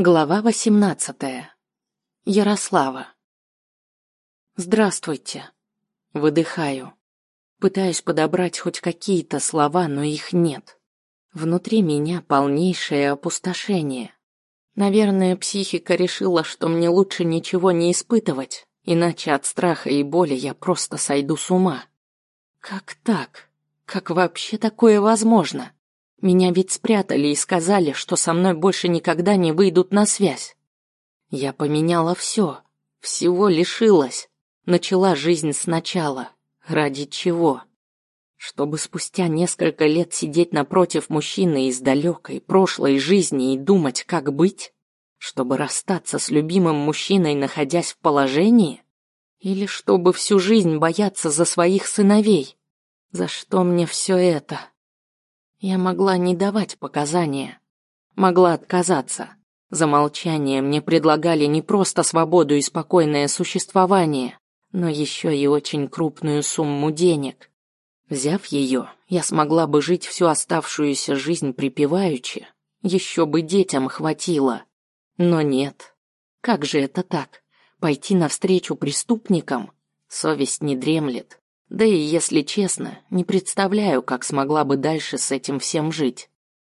Глава восемнадцатая. Ярослава. Здравствуйте. Выдыхаю. Пытаюсь подобрать хоть какие-то слова, но их нет. Внутри меня полнейшее опустошение. Наверное, психика решила, что мне лучше ничего не испытывать, иначе от страха и боли я просто сойду с ума. Как так? Как вообще такое возможно? Меня ведь спрятали и сказали, что со мной больше никогда не выйдут на связь. Я поменяла все, всего лишилась, начала жизнь сначала. Ради чего? Чтобы спустя несколько лет сидеть напротив мужчины из далекой прошлой жизни и думать, как быть? Чтобы расстаться с любимым мужчиной, находясь в положении? Или чтобы всю жизнь бояться за своих сыновей? За что мне все это? Я могла не давать показания. Могла отказаться. За молчание мне предлагали не просто свободу и спокойное существование, но еще и очень крупную сумму денег. Взяв ее, я смогла бы жить всю оставшуюся жизнь припеваючи, еще бы детям хватило. Но нет. Как же это так? Пойти навстречу преступникам? Совесть не дремлет. Да и, если честно, не представляю, как смогла бы дальше с этим всем жить.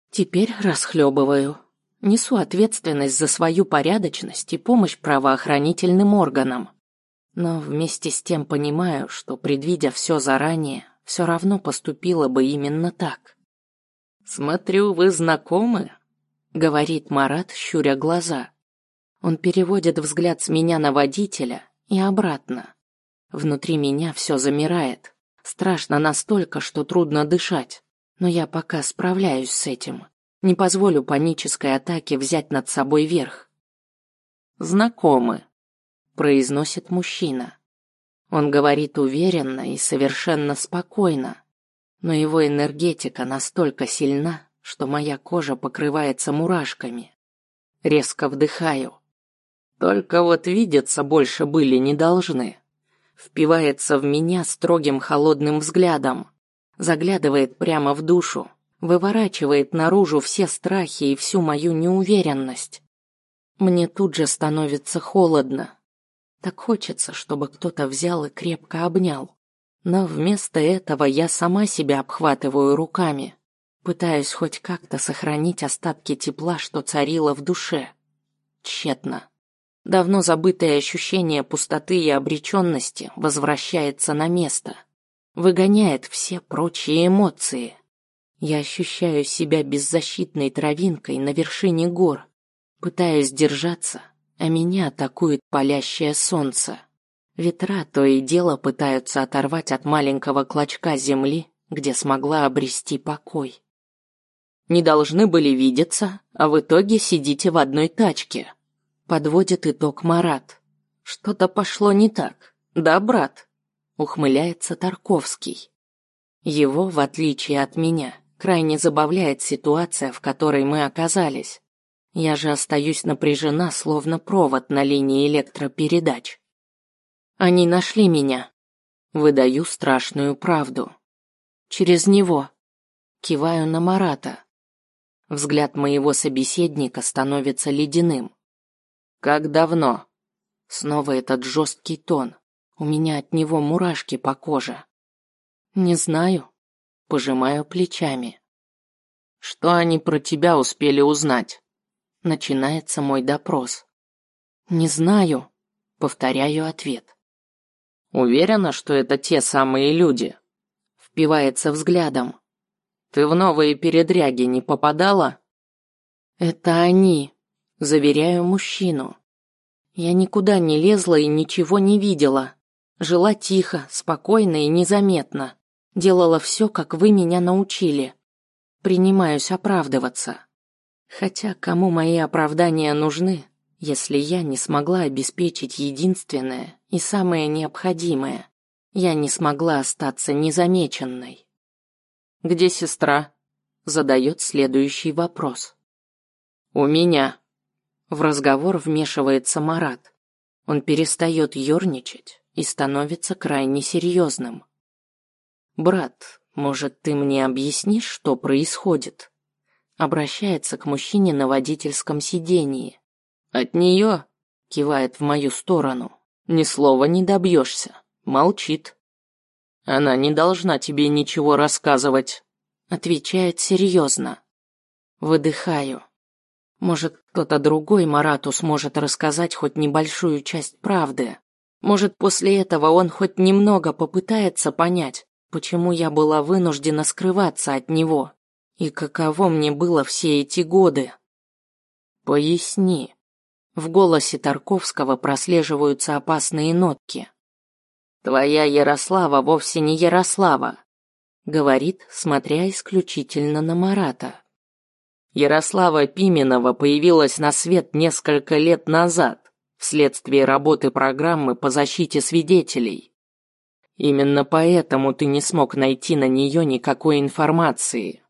Теперь расхлебываю. Несу ответственность за свою порядочность и помощь правоохранительным органам. Но вместе с тем понимаю, что, предвидя все заранее, все равно поступила бы именно так. «Смотрю, вы знакомы?» — говорит Марат, щуря глаза. Он переводит взгляд с меня на водителя и обратно. Внутри меня все замирает. Страшно настолько, что трудно дышать. Но я пока справляюсь с этим. Не позволю панической атаке взять над собой верх. «Знакомы», — произносит мужчина. Он говорит уверенно и совершенно спокойно, но его энергетика настолько сильна, что моя кожа покрывается мурашками. Резко вдыхаю. Только вот видеться больше были не должны впивается в меня строгим холодным взглядом, заглядывает прямо в душу, выворачивает наружу все страхи и всю мою неуверенность. Мне тут же становится холодно. Так хочется, чтобы кто-то взял и крепко обнял. Но вместо этого я сама себя обхватываю руками, пытаюсь хоть как-то сохранить остатки тепла, что царило в душе. Тщетно. Давно забытое ощущение пустоты и обреченности возвращается на место, выгоняет все прочие эмоции. Я ощущаю себя беззащитной травинкой на вершине гор, пытаюсь держаться, а меня атакует палящее солнце. Ветра то и дело пытаются оторвать от маленького клочка земли, где смогла обрести покой. Не должны были видеться, а в итоге сидите в одной тачке. Подводит итог Марат. Что-то пошло не так. Да, брат? Ухмыляется Тарковский. Его, в отличие от меня, крайне забавляет ситуация, в которой мы оказались. Я же остаюсь напряжена, словно провод на линии электропередач. Они нашли меня. Выдаю страшную правду. Через него. Киваю на Марата. Взгляд моего собеседника становится ледяным. Как давно? Снова этот жесткий тон. У меня от него мурашки по коже. Не знаю. Пожимаю плечами. Что они про тебя успели узнать? Начинается мой допрос. Не знаю. Повторяю ответ. Уверена, что это те самые люди? Впивается взглядом. Ты в новые передряги не попадала? Это они, заверяю мужчину. Я никуда не лезла и ничего не видела. Жила тихо, спокойно и незаметно. Делала все, как вы меня научили. Принимаюсь оправдываться. Хотя кому мои оправдания нужны, если я не смогла обеспечить единственное и самое необходимое? Я не смогла остаться незамеченной. Где сестра? Задает следующий вопрос. У меня. В разговор вмешивается Марат. Он перестает ерничать и становится крайне серьезным. «Брат, может, ты мне объяснишь, что происходит?» Обращается к мужчине на водительском сидении, От нее, кивает в мою сторону, ни слова не добьешься, молчит. Она не должна тебе ничего рассказывать, отвечает серьезно. Выдыхаю. Может, кто-то другой Марату сможет рассказать хоть небольшую часть правды. Может, после этого он хоть немного попытается понять, почему я была вынуждена скрываться от него и каково мне было все эти годы. Поясни. В голосе Тарковского прослеживаются опасные нотки. Твоя Ярослава вовсе не Ярослава, говорит, смотря исключительно на Марата. Ярослава Пименова появилась на свет несколько лет назад вследствие работы программы по защите свидетелей. Именно поэтому ты не смог найти на нее никакой информации.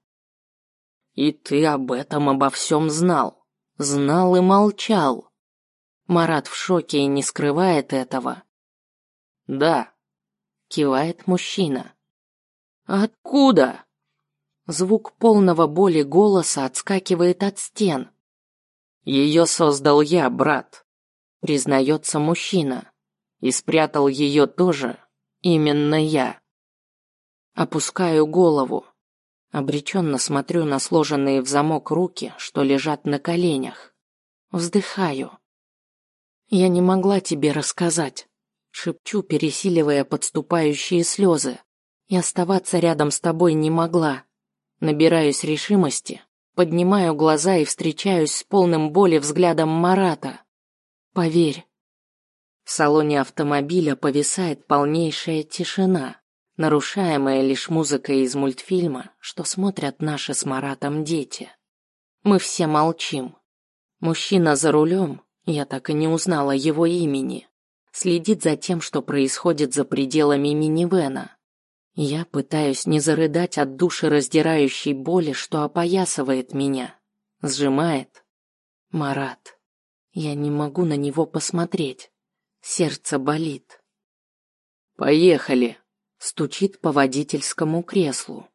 И ты об этом обо всем знал. Знал и молчал. Марат в шоке и не скрывает этого. Да, кивает мужчина. Откуда? Звук полного боли голоса отскакивает от стен. Ее создал я, брат признается мужчина. И спрятал ее тоже именно я. Опускаю голову. Обреченно смотрю на сложенные в замок руки, что лежат на коленях. Вздыхаю. Я не могла тебе рассказать. Шепчу, пересиливая подступающие слезы. И оставаться рядом с тобой не могла. Набираюсь решимости, поднимаю глаза и встречаюсь с полным боли взглядом Марата. Поверь. В салоне автомобиля повисает полнейшая тишина, нарушаемая лишь музыкой из мультфильма, что смотрят наши с Маратом дети. Мы все молчим. Мужчина за рулем, я так и не узнала его имени, следит за тем, что происходит за пределами минивэна. Я пытаюсь не зарыдать от души раздирающей боли, что опоясывает меня, сжимает. Марат. Я не могу на него посмотреть. Сердце болит. Поехали, стучит по водительскому креслу.